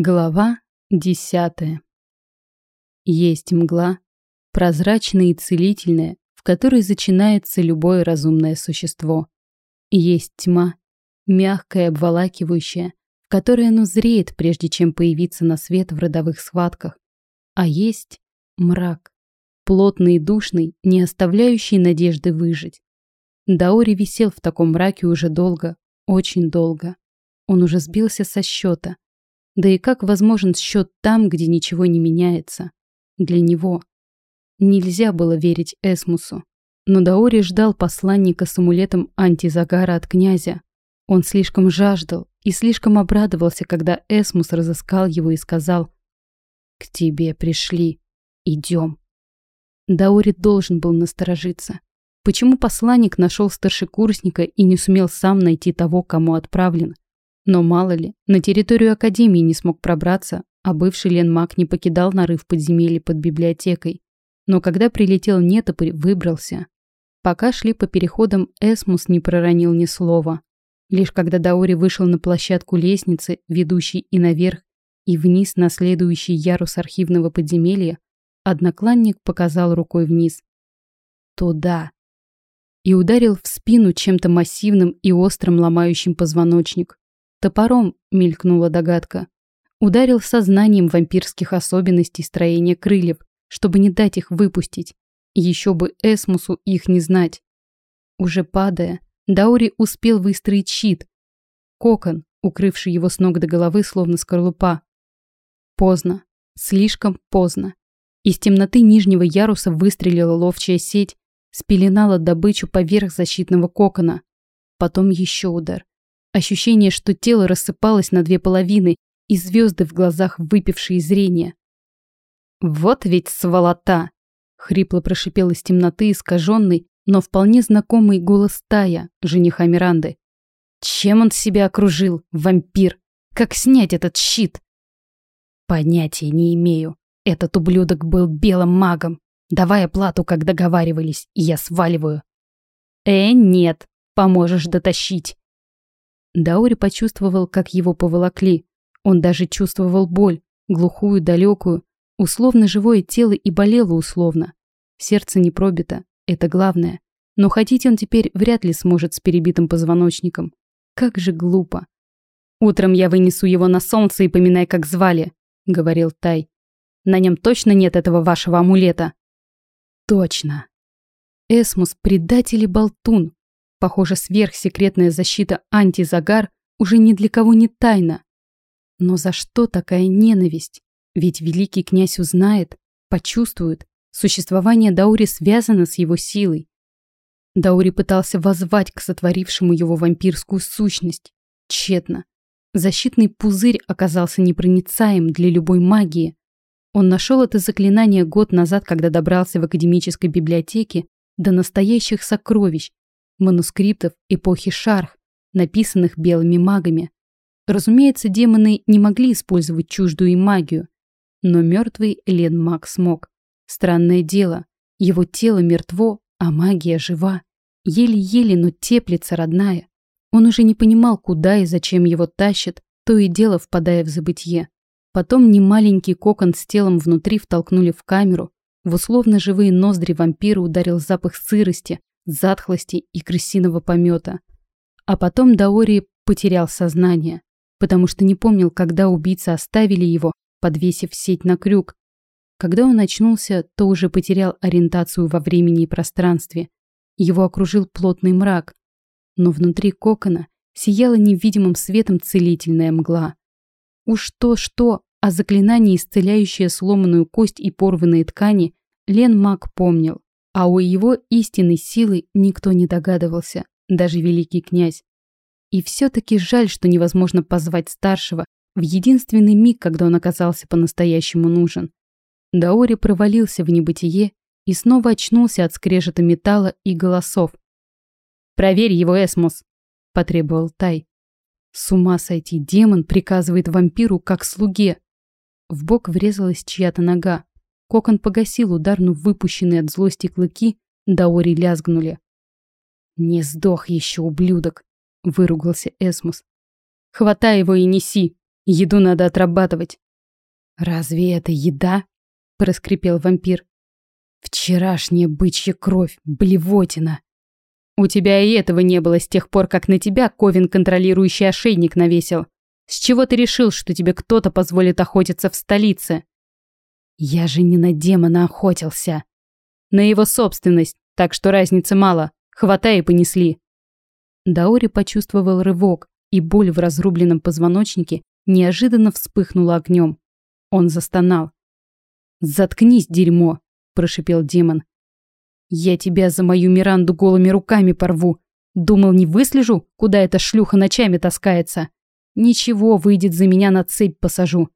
Глава десятая. Есть мгла, прозрачная и целительная, в которой зачинается любое разумное существо. Есть тьма, мягкая обволакивающая, в которой оно зреет, прежде чем появиться на свет в родовых схватках. А есть мрак, плотный и душный, не оставляющий надежды выжить. Даори висел в таком мраке уже долго, очень долго. Он уже сбился со счета – да и как возможен счет там, где ничего не меняется? Для него. Нельзя было верить Эсмусу. Но Даори ждал посланника с амулетом антизагара от князя. Он слишком жаждал и слишком обрадовался, когда Эсмус разыскал его и сказал «К тебе пришли. Идем». Даори должен был насторожиться. Почему посланник нашел старшекурсника и не сумел сам найти того, кому отправлен? Но мало ли, на территорию Академии не смог пробраться, а бывший Ленмак не покидал нарыв подземелья под библиотекой. Но когда прилетел Нетопырь, выбрался. Пока шли по переходам, Эсмус не проронил ни слова. Лишь когда Даори вышел на площадку лестницы, ведущей и наверх, и вниз на следующий ярус архивного подземелья, однокланник показал рукой вниз. «Туда!» И ударил в спину чем-то массивным и острым ломающим позвоночник. Топором, мелькнула догадка. Ударил сознанием вампирских особенностей строения крыльев, чтобы не дать их выпустить. Еще бы Эсмусу их не знать. Уже падая, Даури успел выстроить щит. Кокон, укрывший его с ног до головы, словно скорлупа. Поздно. Слишком поздно. Из темноты нижнего яруса выстрелила ловчая сеть, спеленала добычу поверх защитного кокона. Потом еще удар. Ощущение, что тело рассыпалось на две половины, и звезды в глазах выпившие зрение. «Вот ведь сволота!» — хрипло прошипел из темноты искаженный, но вполне знакомый голос Тая, жениха Миранды. «Чем он себя окружил, вампир? Как снять этот щит?» «Понятия не имею. Этот ублюдок был белым магом. Давай оплату, как договаривались, и я сваливаю». «Э, нет, поможешь дотащить». Даури почувствовал, как его поволокли. Он даже чувствовал боль, глухую, далекую, условно живое тело и болело условно. Сердце не пробито, это главное. Но ходить он теперь вряд ли сможет с перебитым позвоночником. Как же глупо. «Утром я вынесу его на солнце и поминай, как звали», — говорил Тай. «На нем точно нет этого вашего амулета?» «Точно». Эсмус — предатель и болтун, Похоже, сверхсекретная защита антизагар уже ни для кого не тайна. Но за что такая ненависть? Ведь великий князь узнает, почувствует, существование Даури связано с его силой. Даури пытался воззвать к сотворившему его вампирскую сущность. Тщетно. Защитный пузырь оказался непроницаем для любой магии. Он нашел это заклинание год назад, когда добрался в академической библиотеке до настоящих сокровищ, манускриптов эпохи Шарх, написанных белыми магами. Разумеется, демоны не могли использовать чуждую им магию, но мертвый Лен Маг смог. Странное дело, его тело мертво, а магия жива. Еле-еле, но теплится родная. Он уже не понимал, куда и зачем его тащат, то и дело впадая в забытье. Потом немаленький кокон с телом внутри втолкнули в камеру. В условно живые ноздри вампира ударил запах сырости, затхлости и крысиного помета. А потом Даори потерял сознание, потому что не помнил, когда убийцы оставили его, подвесив сеть на крюк. Когда он очнулся, то уже потерял ориентацию во времени и пространстве. Его окружил плотный мрак, но внутри кокона сияла невидимым светом целительная мгла. Уж то-что, а заклинание, исцеляющее сломанную кость и порванные ткани, Лен Мак помнил. А у его истинной силы никто не догадывался, даже великий князь. И все-таки жаль, что невозможно позвать старшего в единственный миг, когда он оказался по-настоящему нужен. Даори провалился в небытие и снова очнулся от скрежета металла и голосов. «Проверь его, Эсмос!» – потребовал Тай. С ума сойти, демон приказывает вампиру как слуге. В бок врезалась чья-то нога. Кокон погасил удар, но выпущенные от злости клыки Даори лязгнули. «Не сдох еще, ублюдок!» — выругался Эсмус. «Хватай его и неси! Еду надо отрабатывать. Разве это еда? Проскрипел вампир. Вчерашняя бычья кровь, блевотина. У тебя и этого не было с тех пор, как на тебя Ковин контролирующий ошейник навесил. С чего ты решил, что тебе кто-то позволит охотиться в столице? Я же не на демона охотился. На его собственность, так что разницы мало. Хватай и понесли. Даори почувствовал рывок, и боль в разрубленном позвоночнике неожиданно вспыхнула огнем. Он застонал. «Заткнись, дерьмо!» – прошипел демон. Я тебя за мою Миранду голыми руками порву. Думал, не выслежу, куда эта шлюха ночами таскается. Ничего, выйдет за меня на цепь посажу.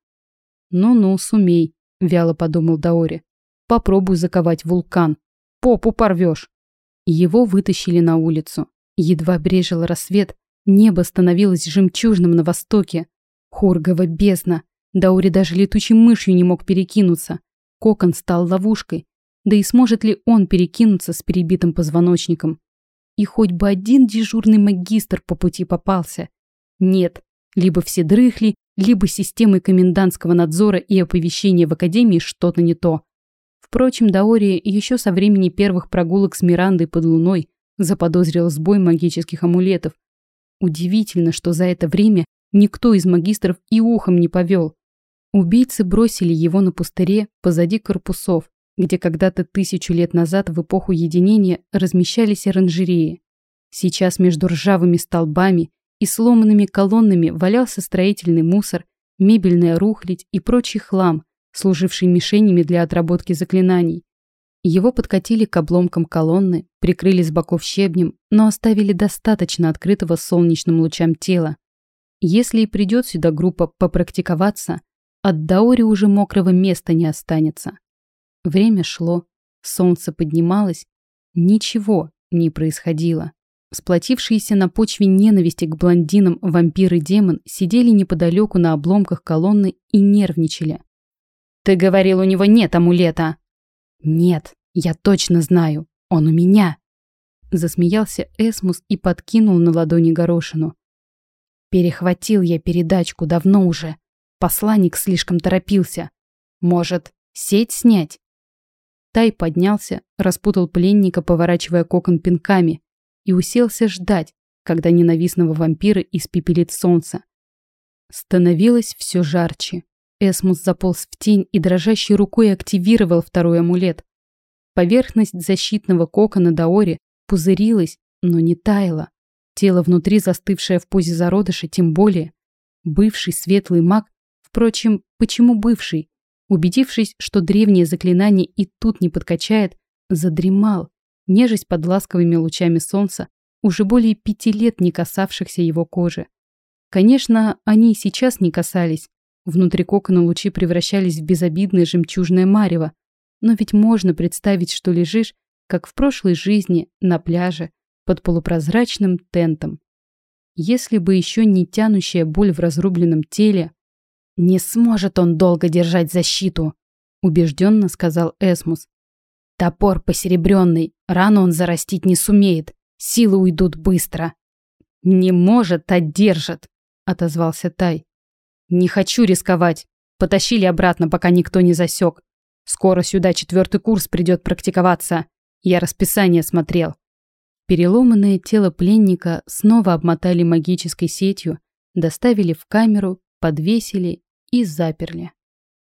Ну-ну, сумей, вяло подумал Даори. Попробуй заковать вулкан. Попу порвешь. Его вытащили на улицу. Едва брежил рассвет, небо становилось жемчужным на востоке. Хургова бездна. Даури даже летучей мышью не мог перекинуться. Кокон стал ловушкой. Да и сможет ли он перекинуться с перебитым позвоночником? И хоть бы один дежурный магистр по пути попался. Нет, либо все дрыхли, либо системой комендантского надзора и оповещения в академии что-то не то. Впрочем, Даори еще со времени первых прогулок с Мирандой под луной заподозрил сбой магических амулетов. Удивительно, что за это время никто из магистров и ухом не повел. Убийцы бросили его на пустыре позади корпусов, где когда-то тысячу лет назад в эпоху единения размещались оранжереи. Сейчас между ржавыми столбами и сломанными колоннами валялся строительный мусор, мебельная рухлядь и прочий хлам, служивший мишенями для отработки заклинаний. Его подкатили к обломкам колонны, прикрыли с боков щебнем, но оставили достаточно открытого солнечным лучам тела. Если и придет сюда группа попрактиковаться, от Даори уже мокрого места не останется. Время шло, солнце поднималось, ничего не происходило. Сплотившиеся на почве ненависти к блондинам вампир и демон сидели неподалеку на обломках колонны и нервничали. «Ты говорил, у него нет амулета!» «Нет, я точно знаю, он у меня!» Засмеялся Эсмус и подкинул на ладони горошину. «Перехватил я передачку давно уже. Посланник слишком торопился. Может, сеть снять?» Тай поднялся, распутал пленника, поворачивая кокон пинками, и уселся ждать, когда ненавистного вампира испепелит солнце. Становилось все жарче. Эсмус заполз в тень и дрожащей рукой активировал второй амулет. Поверхность защитного кокона Даори пузырилась, но не таяла. Тело внутри, застывшее в позе зародыша, тем более. Бывший светлый маг, впрочем, почему бывший? Убедившись, что древнее заклинание и тут не подкачает, задремал, нежесть под ласковыми лучами солнца, уже более пяти лет не касавшихся его кожи. Конечно, они и сейчас не касались. Внутри кокона лучи превращались в безобидное жемчужное марево. Но ведь можно представить, что лежишь, как в прошлой жизни, на пляже, под полупрозрачным тентом. Если бы еще не тянущая боль в разрубленном теле, «Не сможет он долго держать защиту», — убежденно сказал Эсмус. «Топор посеребренный, рану он зарастить не сумеет, силы уйдут быстро». «Не может, а держит», — отозвался Тай. «Не хочу рисковать. Потащили обратно, пока никто не засек. Скоро сюда четвертый курс придет практиковаться. Я расписание смотрел». Переломанное тело пленника снова обмотали магической сетью, доставили в камеру подвесили и заперли.